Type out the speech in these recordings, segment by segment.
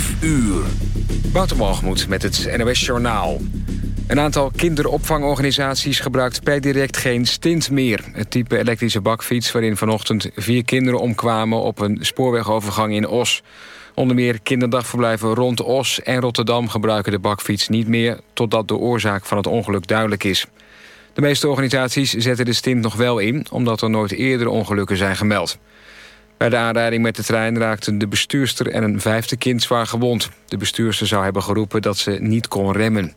5 uur. Met het NOS Journaal. Een aantal kinderopvangorganisaties gebruikt per direct geen stint meer. Het type elektrische bakfiets waarin vanochtend vier kinderen omkwamen... op een spoorwegovergang in Os. Onder meer kinderdagverblijven rond Os en Rotterdam gebruiken de bakfiets niet meer... totdat de oorzaak van het ongeluk duidelijk is. De meeste organisaties zetten de stint nog wel in... omdat er nooit eerder ongelukken zijn gemeld. Bij de aanrijding met de trein raakten de bestuurster en een vijfde kind zwaar gewond. De bestuurster zou hebben geroepen dat ze niet kon remmen.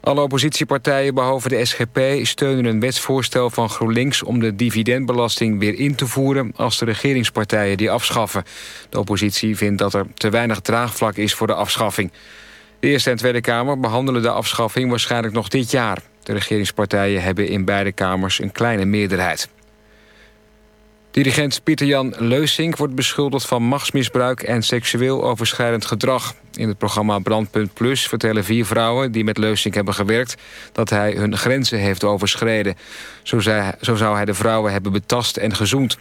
Alle oppositiepartijen, behalve de SGP, steunen een wetsvoorstel van GroenLinks... om de dividendbelasting weer in te voeren als de regeringspartijen die afschaffen. De oppositie vindt dat er te weinig draagvlak is voor de afschaffing. De Eerste en Tweede Kamer behandelen de afschaffing waarschijnlijk nog dit jaar. De regeringspartijen hebben in beide kamers een kleine meerderheid. Dirigent Pieter-Jan Leusink wordt beschuldigd van machtsmisbruik... en seksueel overschrijdend gedrag. In het programma Brandpunt Plus vertellen vier vrouwen... die met Leusink hebben gewerkt... dat hij hun grenzen heeft overschreden. Zo, zo zou hij de vrouwen hebben betast en gezoend.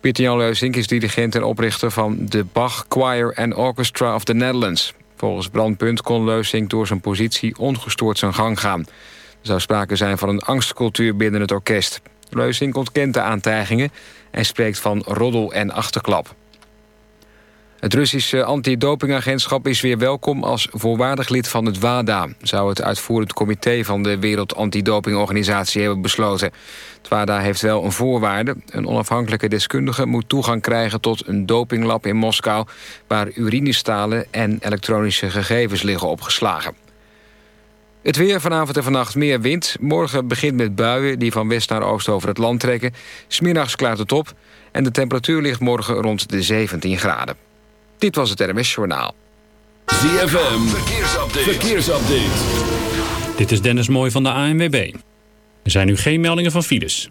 Pieter-Jan Leusink is dirigent en oprichter van de Bach Choir and Orchestra of the Netherlands. Volgens Brandpunt kon Leusink door zijn positie ongestoord zijn gang gaan. Er zou sprake zijn van een angstcultuur binnen het orkest. Leusink ontkent de aantijgingen en spreekt van roddel en achterklap. Het Russische antidopingagentschap is weer welkom als voorwaardig lid van het WADA... zou het uitvoerend comité van de Wereld Antidopingorganisatie hebben besloten. Het WADA heeft wel een voorwaarde. Een onafhankelijke deskundige moet toegang krijgen tot een dopinglab in Moskou... waar urinestalen en elektronische gegevens liggen opgeslagen. Het weer vanavond en vannacht meer wind. Morgen begint met buien die van west naar oost over het land trekken. Smiddags klaart het op en de temperatuur ligt morgen rond de 17 graden. Dit was het RMS Journaal. ZFM, verkeersupdate. verkeersupdate. Dit is Dennis Mooij van de ANWB. Er zijn nu geen meldingen van files.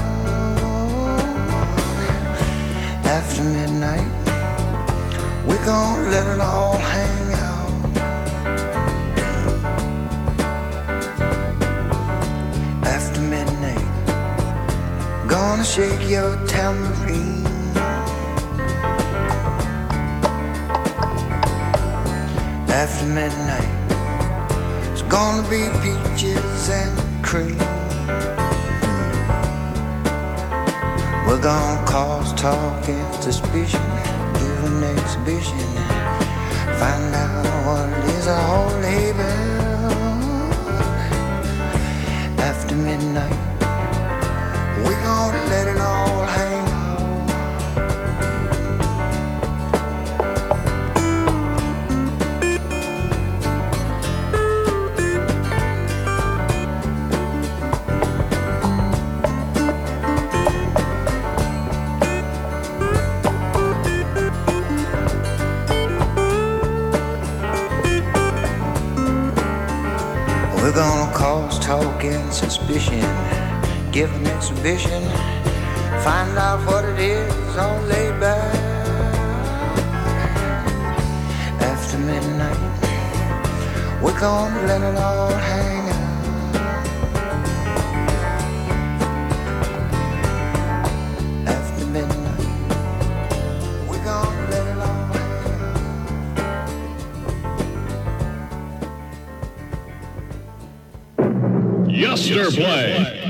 after midnight. We're gonna let it all hang out. After midnight, gonna shake your tambourine. After midnight, it's gonna be peaches and cream. We're gonna cause talk and suspicion, give an exhibition, find out what is a holy bell. After midnight, we're gonna let it all. suspicion. Give an exhibition, find out what it is on labor. After midnight, we're gonna let it all hang. Consider play.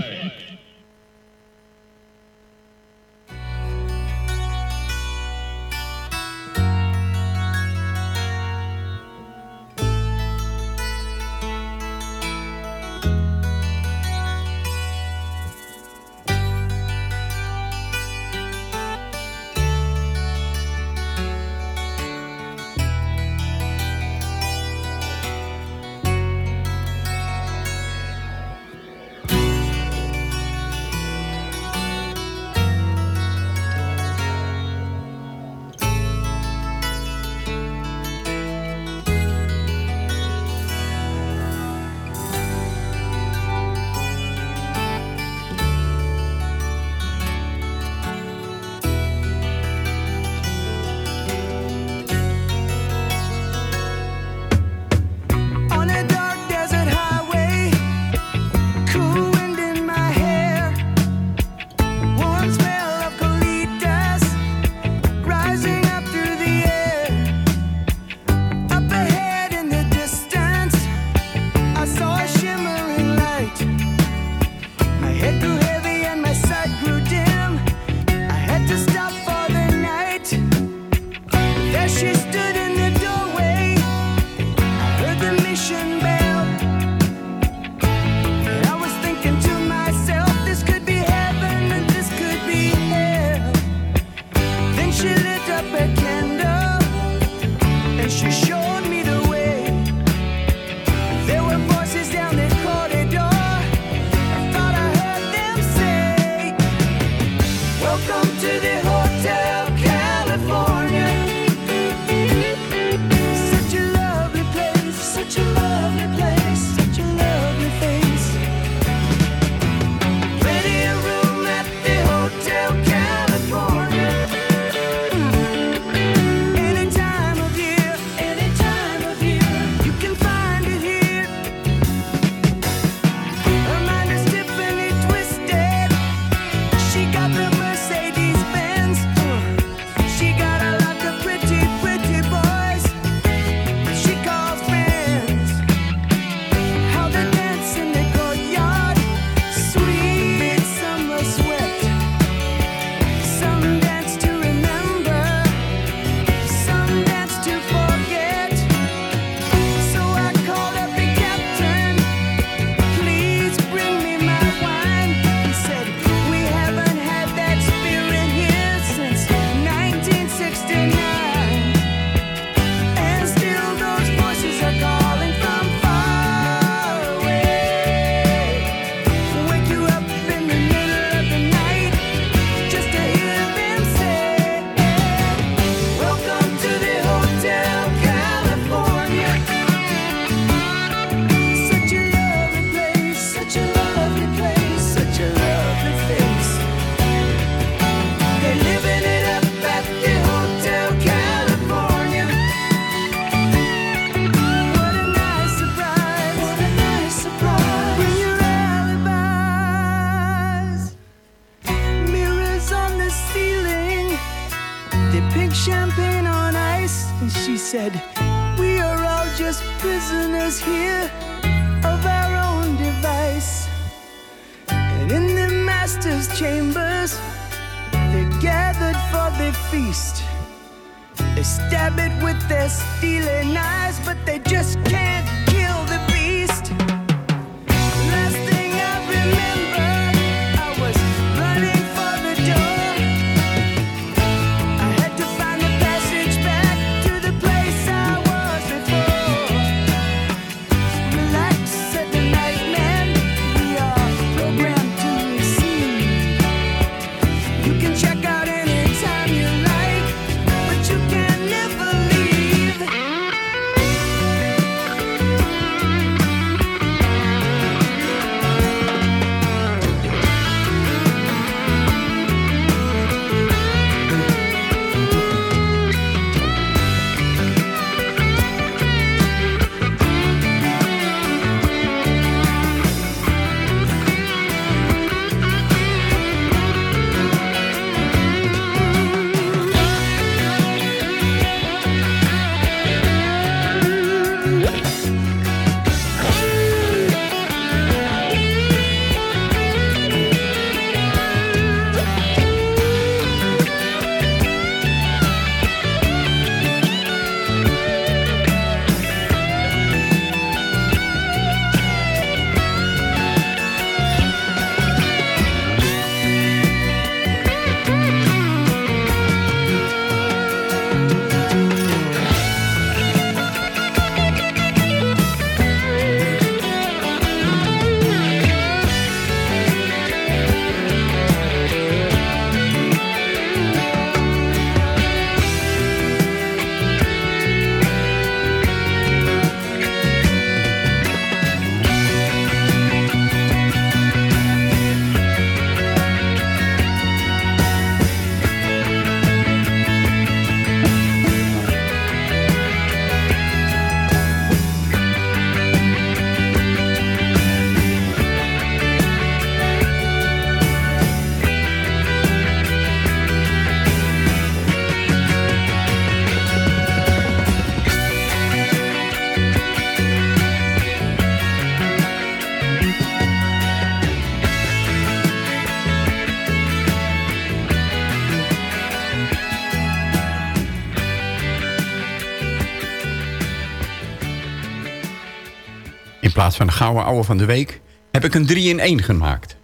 Plaats van de gouden ouwe van de week heb ik een 3 in 1 gemaakt.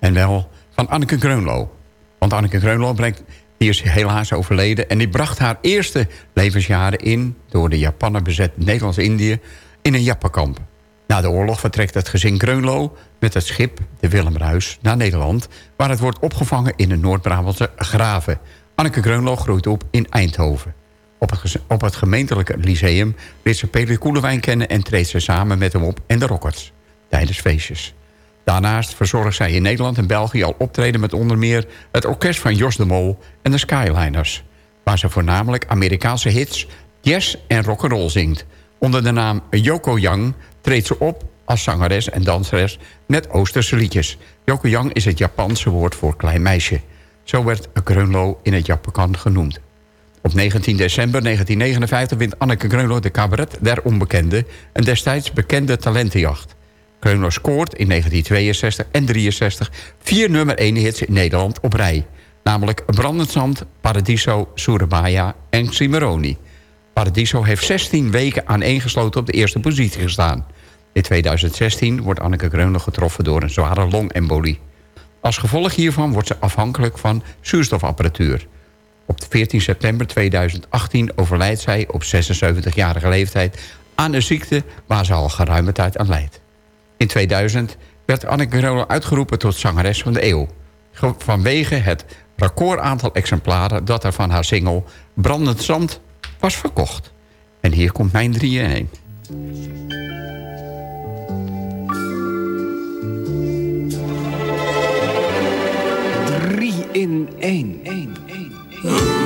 En wel van Anneke Greunlo. Want Anneke Greunlo die is helaas overleden... en die bracht haar eerste levensjaren in... door de Japaner bezet Nederlands-Indië in een jappenkamp. Na de oorlog vertrekt het gezin Greunlo met het schip de Willem Ruis naar Nederland... waar het wordt opgevangen in de Noord-Brabantse Graven. Anneke Greunlo groeit op in Eindhoven. Op het, op het gemeentelijke lyceum leert ze Peter Koelewijn kennen... en treedt ze samen met hem op en de Rockets tijdens feestjes. Daarnaast verzorgt zij in Nederland en België al optreden... met onder meer het orkest van Jos de Mol en de Skyliners... waar ze voornamelijk Amerikaanse hits, jazz en rock'n'roll zingt. Onder de naam Yoko Yang treedt ze op als zangeres en danseres met Oosterse liedjes. Yoko Yang is het Japanse woord voor klein meisje. Zo werd Greunlo in het Japan genoemd. Op 19 december 1959 wint Anneke Greunlo de cabaret der onbekende... een destijds bekende talentenjacht. Greunlo scoort in 1962 en 63 vier nummer 1 hits in Nederland op rij. Namelijk Brandend Zand, Paradiso, Surabaya en Cimarroni. Paradiso heeft 16 weken aaneengesloten op de eerste positie gestaan. In 2016 wordt Anneke Greunlo getroffen door een zware longembolie. Als gevolg hiervan wordt ze afhankelijk van zuurstofapparatuur. Op 14 september 2018 overlijdt zij op 76-jarige leeftijd aan een ziekte waar ze al geruime tijd aan leidt. In 2000 werd Anneke Roland uitgeroepen tot zangeres van de eeuw. Vanwege het recordaantal exemplaren dat er van haar single Brandend Zand was verkocht. En hier komt mijn 3 in 1. in 1. Ooh.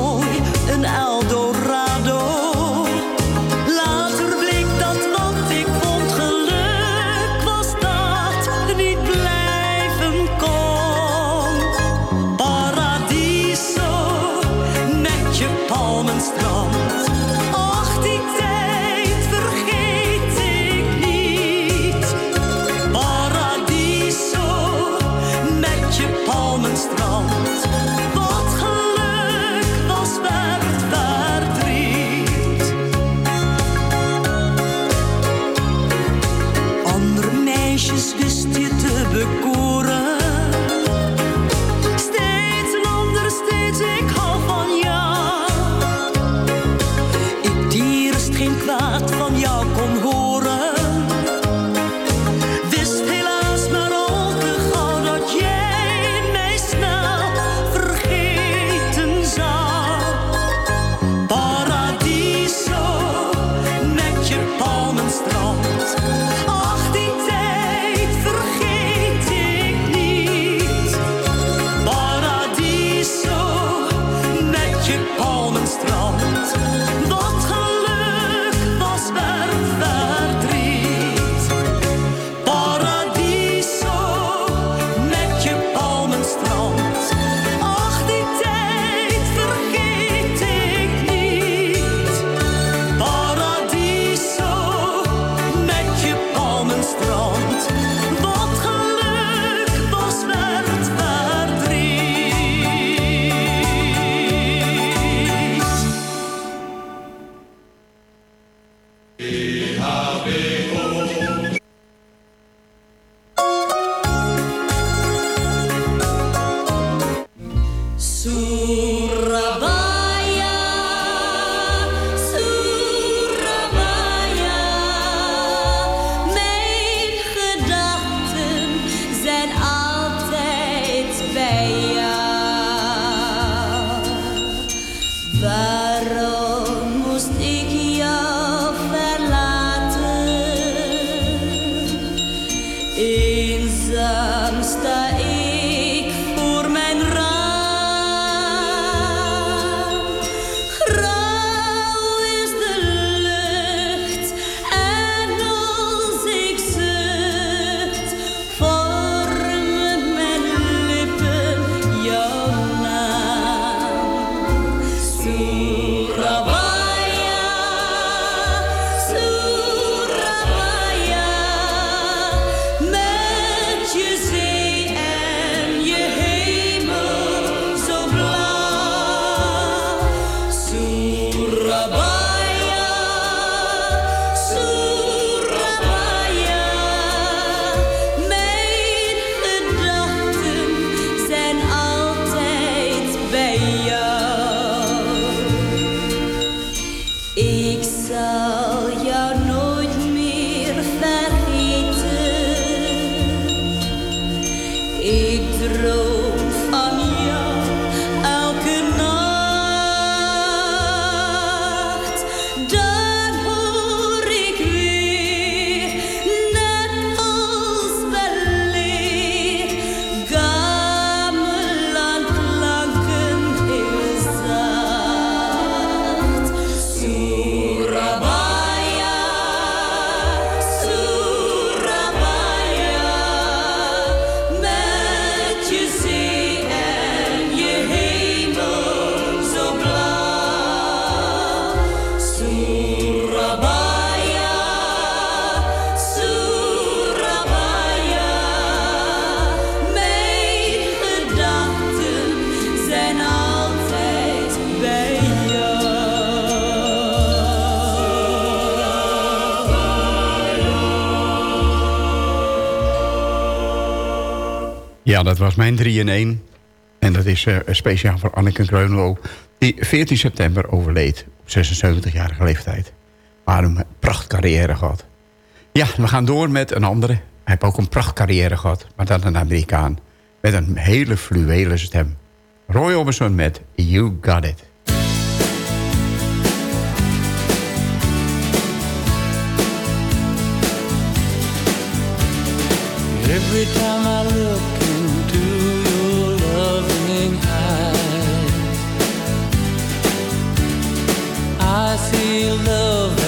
Mooi, een Eldorado. Ja, dat was mijn 3-in-1. En dat is eh, speciaal voor Anneke Kreunlo... die 14 september overleed op 76-jarige leeftijd. Maar een prachtcarrière gehad. Ja, we gaan door met een andere. Hij heeft ook een prachtcarrière gehad, maar dan een Amerikaan. Met een hele fluwele stem. Roy Orbison met You Got It. Every time feel love.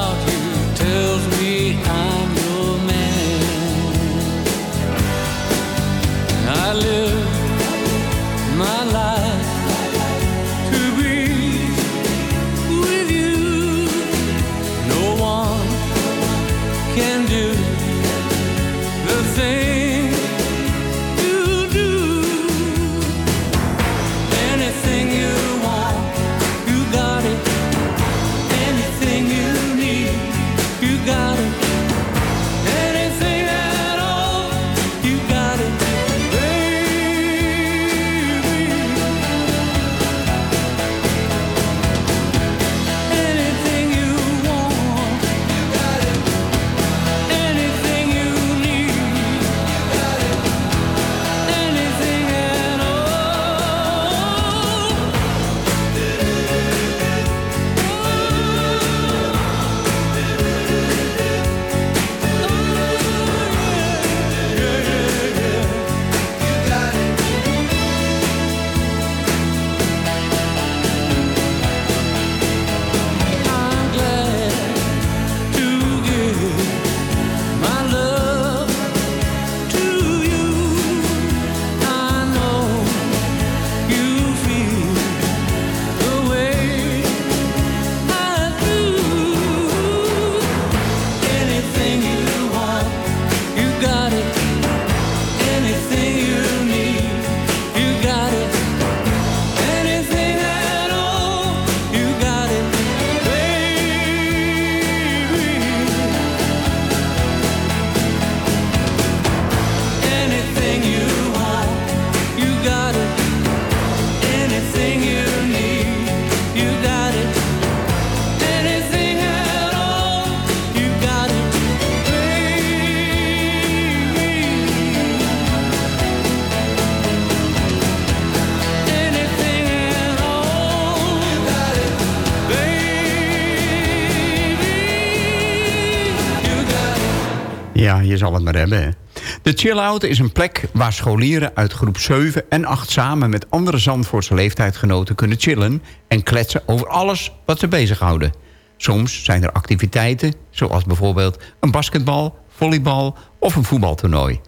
zal het maar hebben. De De Chillout is een plek waar scholieren uit groep 7 en 8... samen met andere Zandvoortse leeftijdgenoten kunnen chillen... en kletsen over alles wat ze bezighouden. Soms zijn er activiteiten, zoals bijvoorbeeld een basketbal, volleybal of een voetbaltoernooi.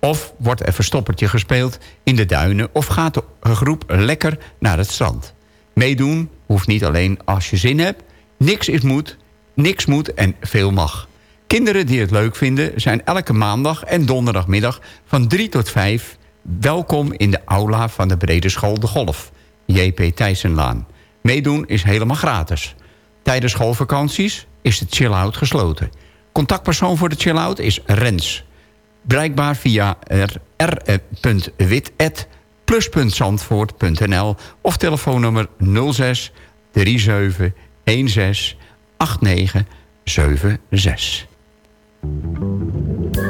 Of wordt er verstoppertje gespeeld in de duinen... of gaat de groep lekker naar het strand. Meedoen hoeft niet alleen als je zin hebt. Niks is moet, niks moet en veel mag. Kinderen die het leuk vinden zijn elke maandag en donderdagmiddag van 3 tot 5 welkom in de aula van de Brede School De Golf, JP Thijssenlaan. Meedoen is helemaal gratis. Tijdens schoolvakanties is de chill-out gesloten. Contactpersoon voor de chill-out is Rens. Bereikbaar via r.wit.plus.zandvoort.nl eh, of telefoonnummer 06 37 16 8976. Bye.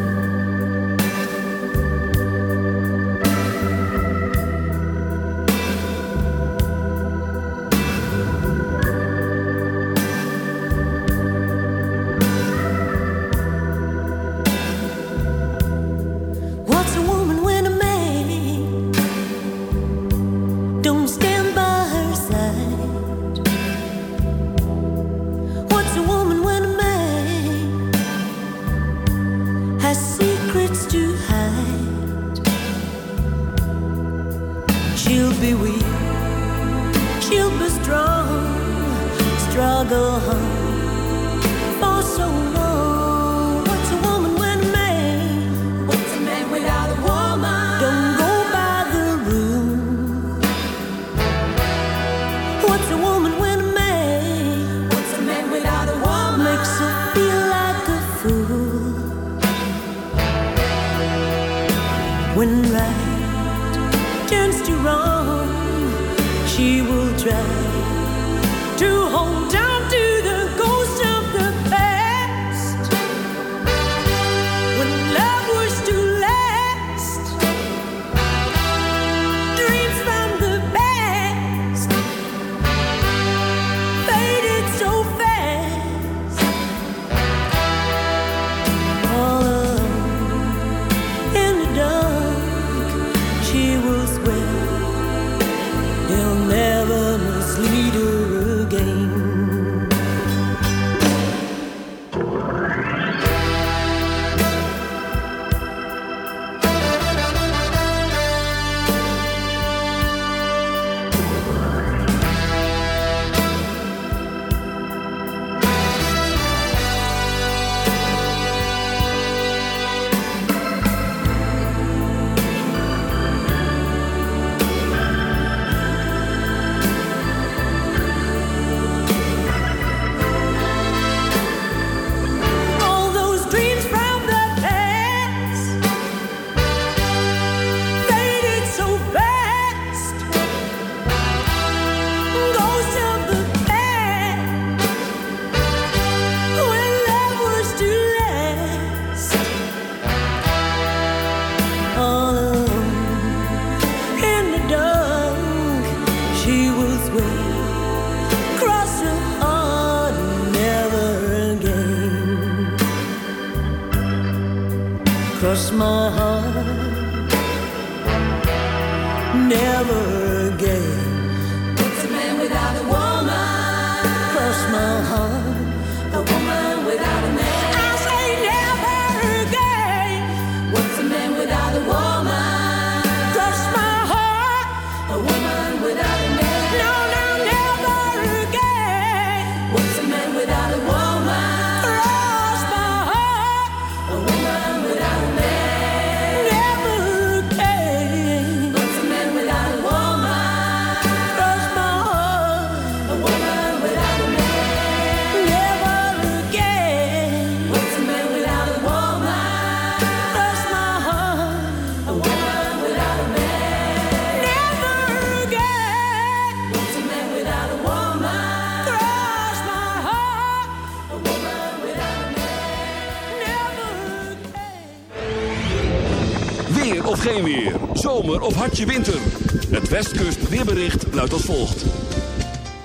Het Westkust weerbericht luidt als volgt.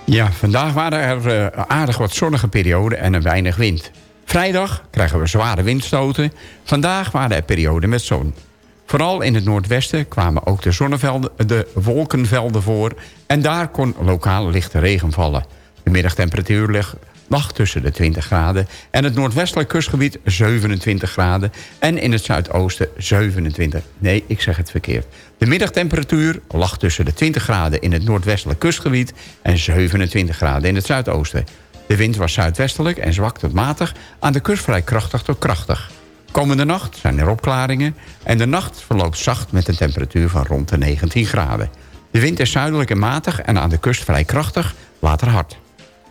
Ja, vandaag waren er eh, aardig wat zonnige perioden en een weinig wind. Vrijdag krijgen we zware windstoten. Vandaag waren er perioden met zon. Vooral in het noordwesten kwamen ook de, zonnevelden, de wolkenvelden voor... en daar kon lokaal lichte regen vallen. De middagtemperatuur ligt lag tussen de 20 graden... en het noordwestelijk kustgebied 27 graden... en in het zuidoosten 27. Nee, ik zeg het verkeerd. De middagtemperatuur lag tussen de 20 graden in het noordwestelijk kustgebied... en 27 graden in het zuidoosten. De wind was zuidwestelijk en zwak tot matig... aan de kust vrij krachtig tot krachtig. Komende nacht zijn er opklaringen... en de nacht verloopt zacht met een temperatuur van rond de 19 graden. De wind is zuidelijk en matig en aan de kust vrij krachtig, later hard.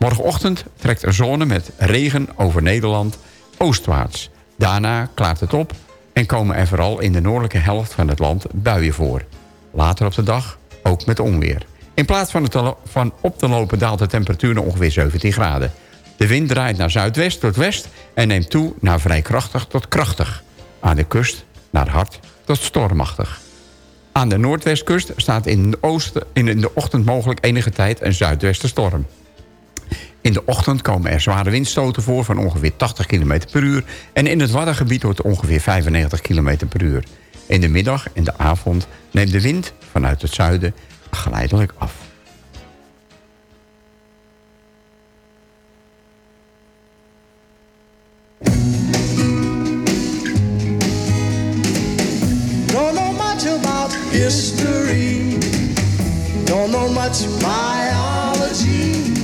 Morgenochtend trekt een zone met regen over Nederland oostwaarts. Daarna klaart het op en komen er vooral in de noordelijke helft van het land buien voor. Later op de dag ook met onweer. In plaats van, het van op te lopen daalt de temperatuur naar ongeveer 17 graden. De wind draait naar zuidwest tot west en neemt toe naar vrij krachtig tot krachtig. Aan de kust naar hard tot stormachtig. Aan de noordwestkust staat in de, oosten, in de ochtend mogelijk enige tijd een zuidwestenstorm. In de ochtend komen er zware windstoten voor van ongeveer 80 km per uur... en in het Waddengebied wordt ongeveer 95 km per uur. In de middag en de avond neemt de wind vanuit het zuiden geleidelijk af. History. Don't know much biology.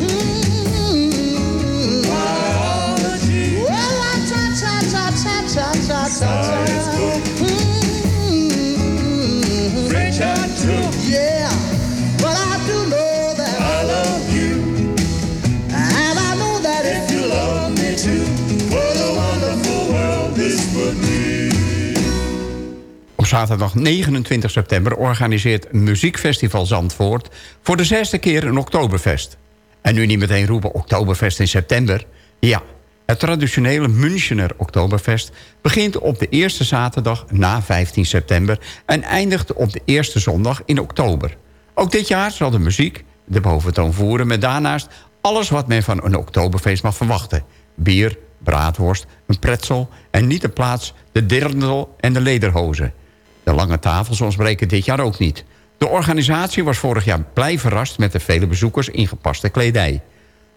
Zaterdag 29 september organiseert Muziekfestival Zandvoort... voor de zesde keer een Oktoberfest. En nu niet meteen roepen Oktoberfest in september. Ja, het traditionele Münchener Oktoberfest... begint op de eerste zaterdag na 15 september... en eindigt op de eerste zondag in oktober. Ook dit jaar zal de muziek de boventoon voeren... met daarnaast alles wat men van een Oktoberfeest mag verwachten. Bier, braadworst, een pretzel en niet de plaats de dirndl en de lederhozen. De lange tafels ontbreken dit jaar ook niet. De organisatie was vorig jaar blij verrast met de vele bezoekers in gepaste kledij.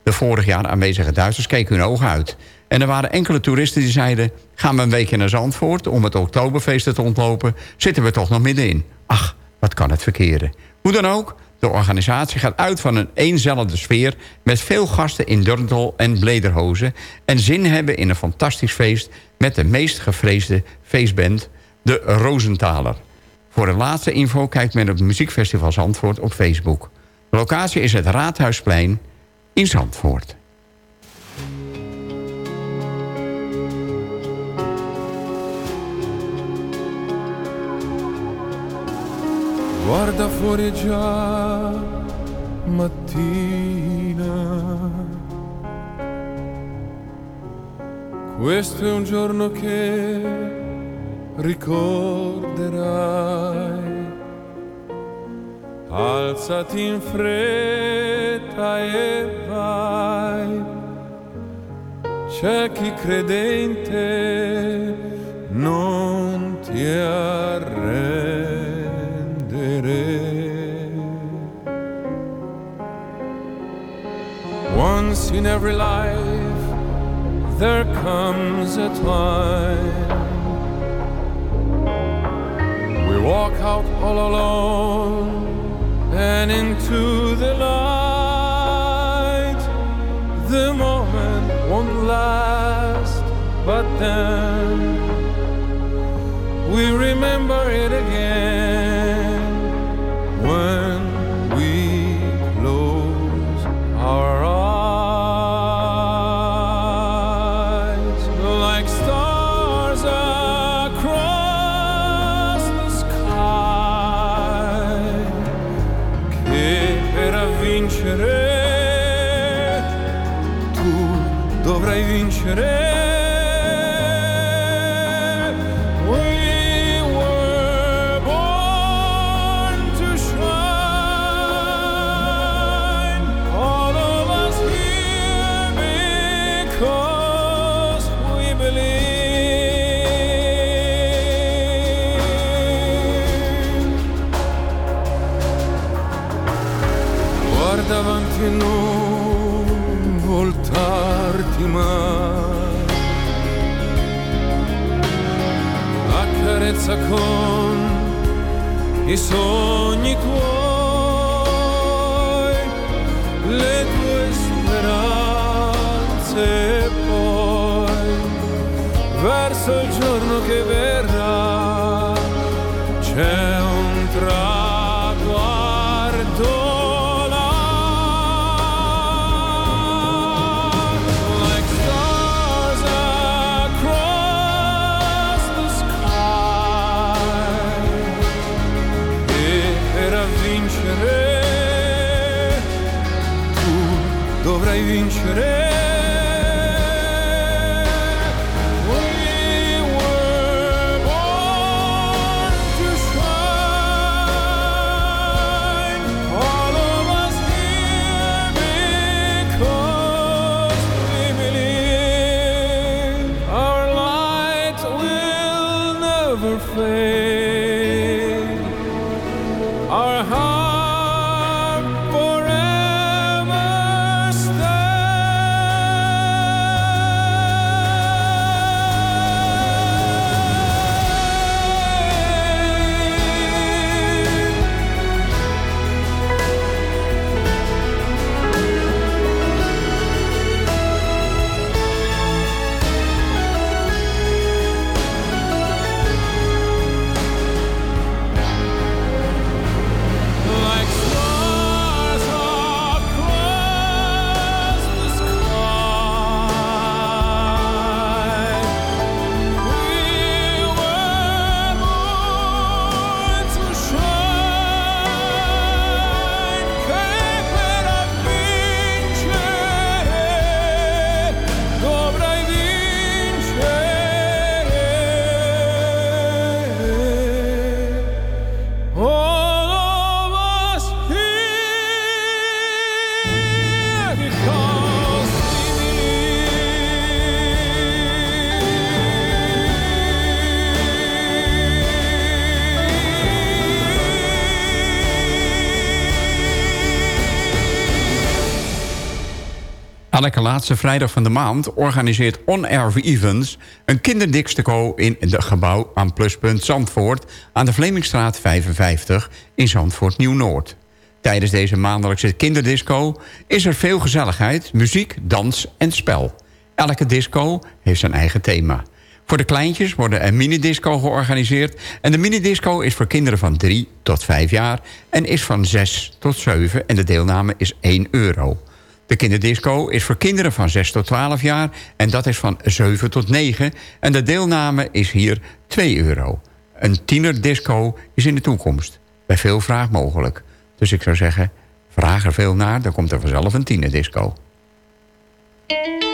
De vorig jaar aanwezige Duitsers keken hun ogen uit. En er waren enkele toeristen die zeiden... gaan we een weekje naar Zandvoort om het Oktoberfeest te ontlopen... zitten we toch nog middenin. Ach, wat kan het verkeren. Hoe dan ook, de organisatie gaat uit van een eenzelfde sfeer... met veel gasten in Durndl en Blederhozen... en zin hebben in een fantastisch feest... met de meest gevreesde feestband, de Rosenthaler. Voor de laatste info kijkt men op het Muziekfestival Zandvoort op Facebook. De locatie is het Raadhuisplein in Zandvoort. Guarda fuori già mattina. Questo è un giorno che ricorderai. Alzati in fretta e vai. C'è chi credente non ti arrendere. Once in every life there comes a time walk out all alone and into the light. The moment won't last, but then we remember sogni tuoi. chorei. Elke laatste vrijdag van de maand organiseert On Air Events... een kinderdiksteco in het gebouw aan Pluspunt Zandvoort... aan de Vlemingstraat 55 in Zandvoort Nieuw-Noord. Tijdens deze maandelijkse kinderdisco is er veel gezelligheid, muziek, dans en spel. Elke disco heeft zijn eigen thema. Voor de kleintjes wordt een minidisco georganiseerd... en de minidisco is voor kinderen van 3 tot 5 jaar... en is van 6 tot 7 en de deelname is 1 euro. De kinderdisco is voor kinderen van 6 tot 12 jaar... en dat is van 7 tot 9 en de deelname is hier 2 euro. Een tienerdisco is in de toekomst. Bij veel vraag mogelijk. Dus ik zou zeggen, vraag er veel naar... dan komt er vanzelf een tienerdisco. MUZIEK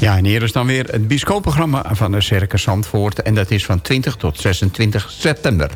Ja, en hier is dan weer het bioscoopprogramma van de Circus Zandvoort... en dat is van 20 tot 26 september.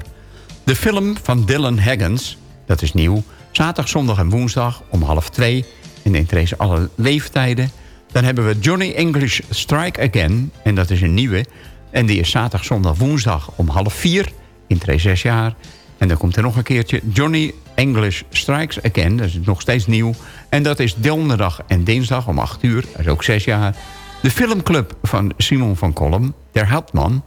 De film van Dylan Haggins, dat is nieuw... zaterdag, zondag en woensdag om half twee... en in alle leeftijden. Dan hebben we Johnny English Strike Again, en dat is een nieuwe... en die is zaterdag, zondag, woensdag om half vier... in zes jaar. En dan komt er nog een keertje Johnny English Strikes Again. Dat is nog steeds nieuw. En dat is donderdag en dinsdag om 8 uur. Dat is ook zes jaar. De filmclub van Simon van Kolm, Der Hauptmann...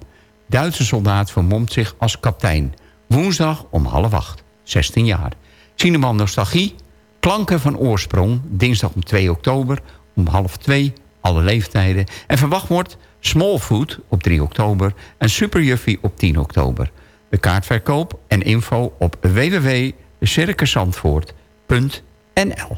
Duitse soldaat vermomt zich als kaptein. Woensdag om half acht, 16 jaar. Cinema Nostalgie, Klanken van Oorsprong... dinsdag om 2 oktober om half 2, alle leeftijden. En verwacht wordt Smallfood op 3 oktober... en Super Juffy op 10 oktober. De kaartverkoop en info op www.circuszandvoort.nl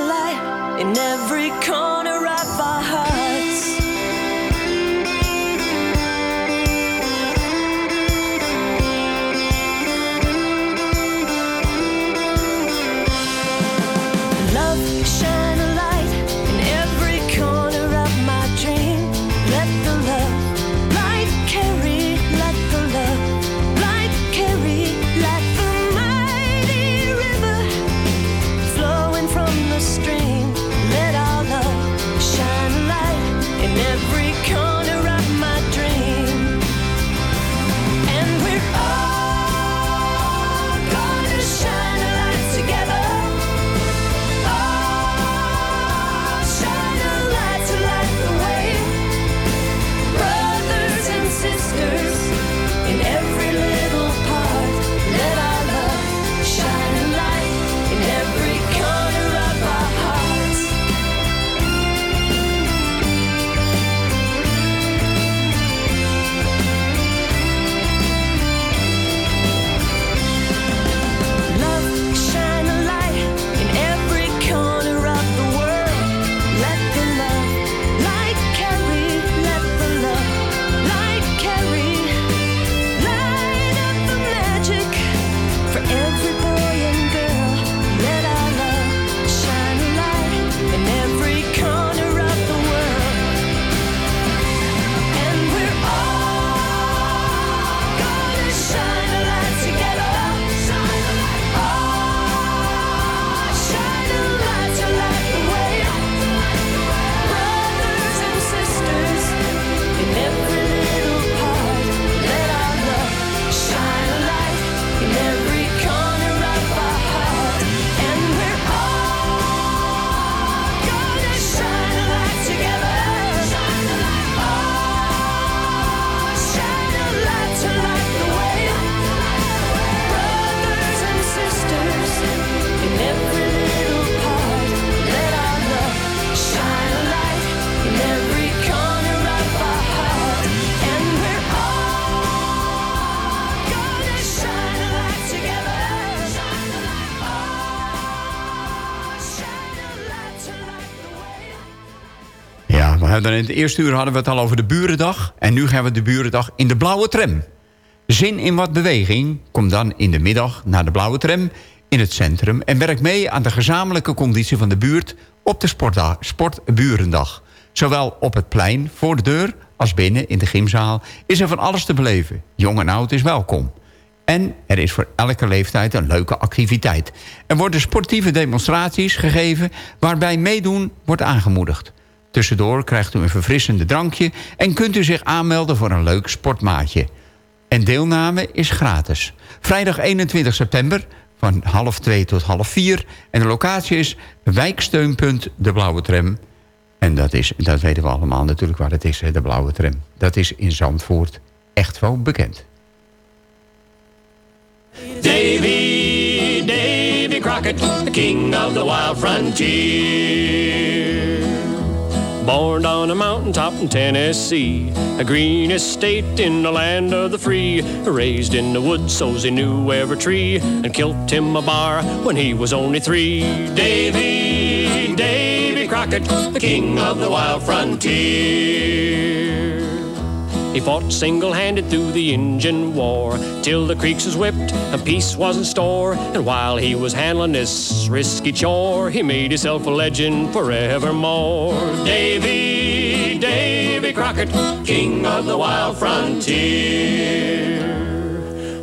hadden in het eerste uur hadden we het al over de Burendag. En nu gaan we de Burendag in de blauwe tram. Zin in wat beweging. Kom dan in de middag naar de blauwe tram in het centrum... en werk mee aan de gezamenlijke conditie van de buurt... op de Sportburendag. Zowel op het plein voor de deur als binnen in de gymzaal... is er van alles te beleven. Jong en oud is welkom. En er is voor elke leeftijd een leuke activiteit. Er worden sportieve demonstraties gegeven... waarbij meedoen wordt aangemoedigd. Tussendoor krijgt u een verfrissende drankje... en kunt u zich aanmelden voor een leuk sportmaatje. En deelname is gratis. Vrijdag 21 september van half 2 tot half 4. En de locatie is wijksteunpunt De Blauwe Tram. En dat, is, dat weten we allemaal natuurlijk waar het is, de Blauwe Tram. Dat is in Zandvoort echt wel bekend. Davy, Davy Crockett, king of the wild frontier. Born on a mountaintop in Tennessee, a green estate in the land of the free. Raised in the woods so's he knew every tree, and killed him a bar when he was only three. Davy, Davy Crockett, the king of the wild frontier. He fought single-handed through the Injun War till the creeks was whipped and peace was in store. And while he was handling this risky chore, he made himself a legend forevermore. Davy, Davy Crockett, king of the wild frontier.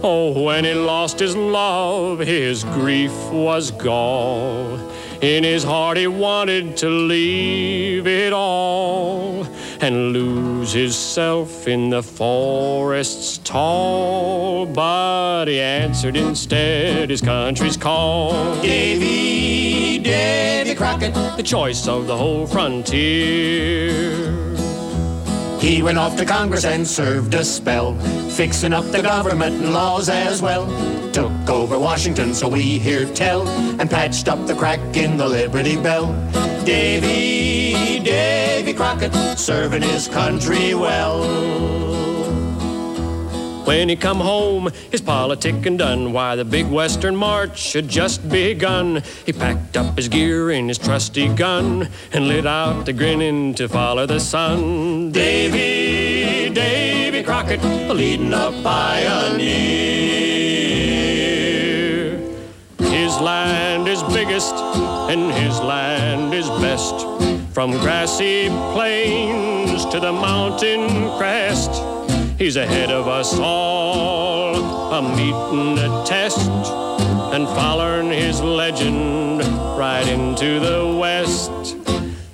Oh, when he lost his love, his grief was gall. In his heart, he wanted to leave it all and lose himself in the forests tall. But he answered instead his country's call. Davy, Davy Crockett, the choice of the whole frontier. He went off to Congress and served a spell, fixing up the government and laws as well. Took over Washington, so we hear tell, and patched up the crack in the Liberty Bell. Davy, Davy Crockett, serving his country well. When he come home, his politicking done. Why, the big western march had just begun. He packed up his gear and his trusty gun and lit out the grinning to follow the sun. Davy, Davy Crockett, leading a pioneer. His land is biggest and his land is best. From grassy plains to the mountain crest. He's ahead of us all, a meeting a test, and following his legend right into the west.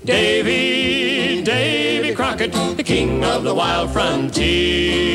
Davy, Davy Crockett, the king of the wild frontier.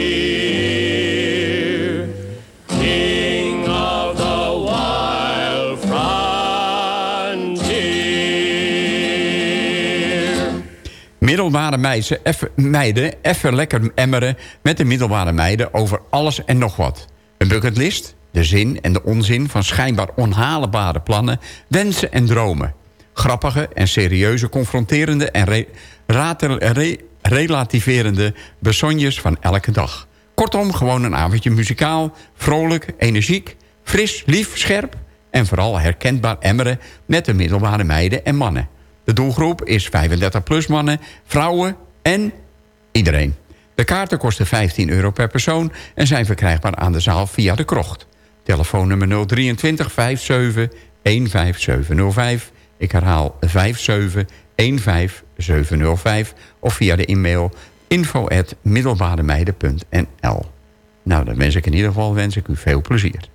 Middelbare meiden, effe, meiden, even lekker emmeren met de middelbare meiden over alles en nog wat. Een bucketlist, de zin en de onzin van schijnbaar onhaalbare plannen, wensen en dromen. Grappige en serieuze, confronterende en ratel- re- relativerende besonjes van elke dag. Kortom, gewoon een avondje muzikaal, vrolijk, energiek, fris, lief, scherp... en vooral herkenbaar emmeren met de middelbare meiden en mannen. De doelgroep is 35 plus mannen, vrouwen en iedereen. De kaarten kosten 15 euro per persoon en zijn verkrijgbaar aan de zaal via de krocht. Telefoonnummer 023 57 15705. Ik herhaal 57 15705 of via de e-mail info middelbaremeiden.nl. Nou, dan wens ik in ieder geval wens ik u veel plezier.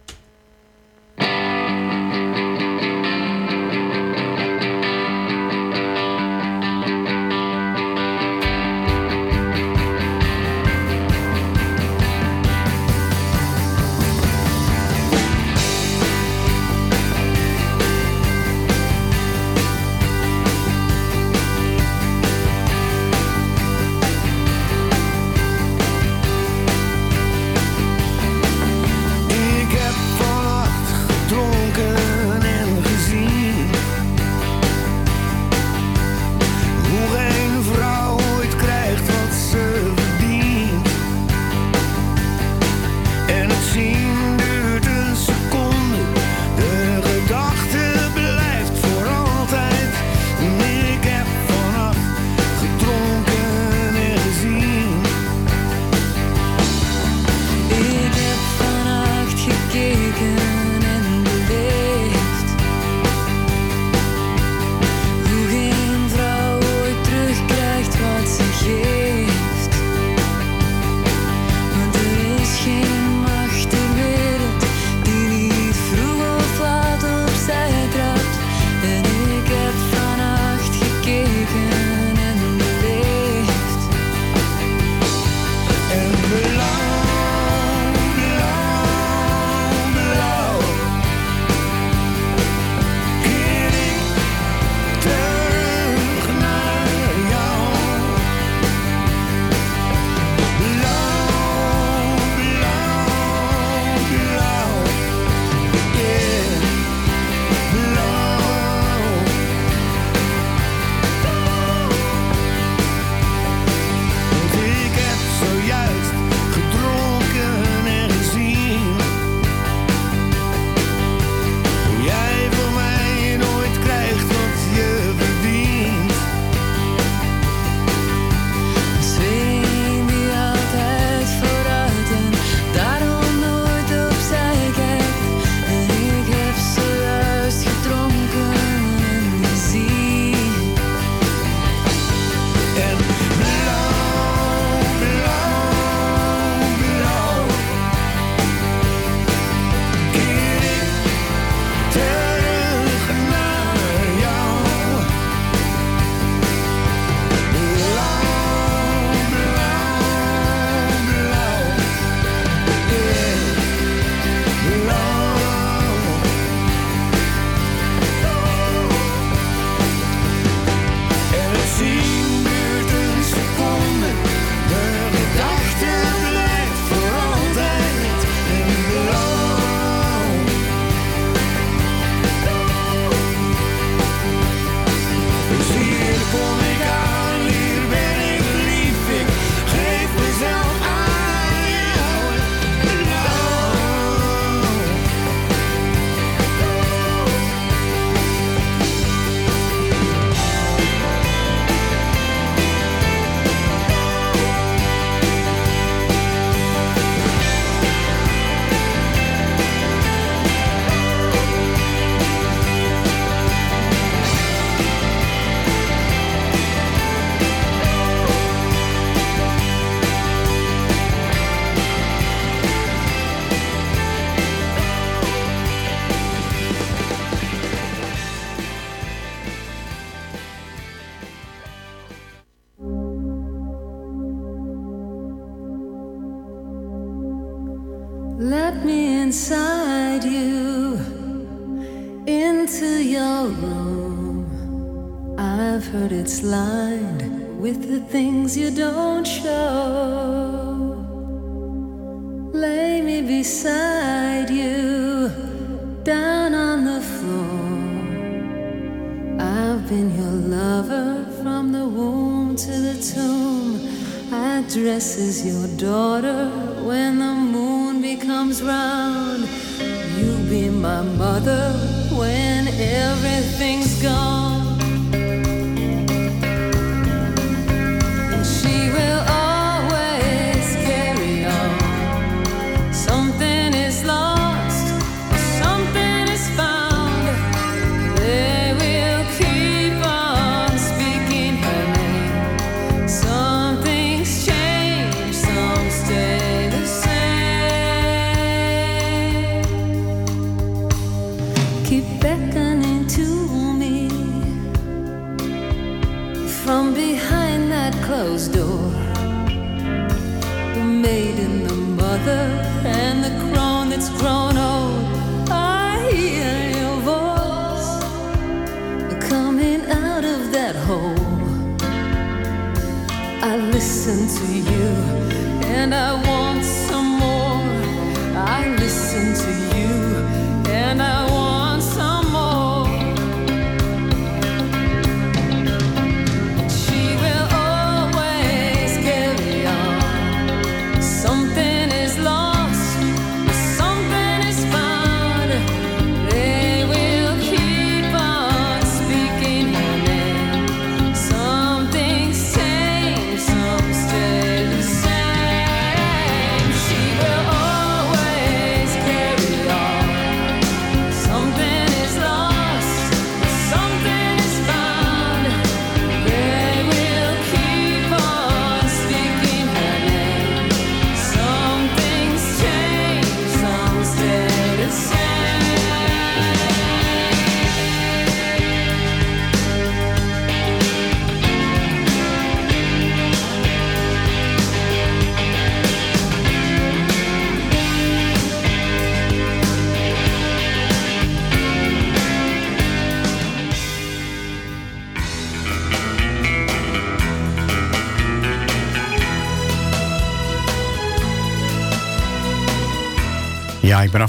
Into your room. I've heard it's lined with the things you don't show. Lay me beside you down on the floor. I've been your lover from the womb to the tomb. I dress as your daughter when the moon becomes round. You be my mother when everything's gone.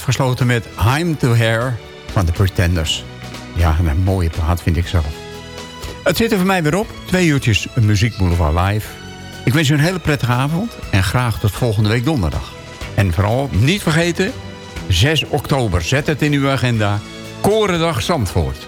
Afgesloten met I'm to Hair van de Pretenders. Ja, een mooie plaat vind ik zelf. Het zit er voor mij weer op. Twee uurtjes Muziek Boulevard Live. Ik wens u een hele prettige avond en graag tot volgende week donderdag. En vooral niet vergeten, 6 oktober, zet het in uw agenda. Korendag Zandvoort.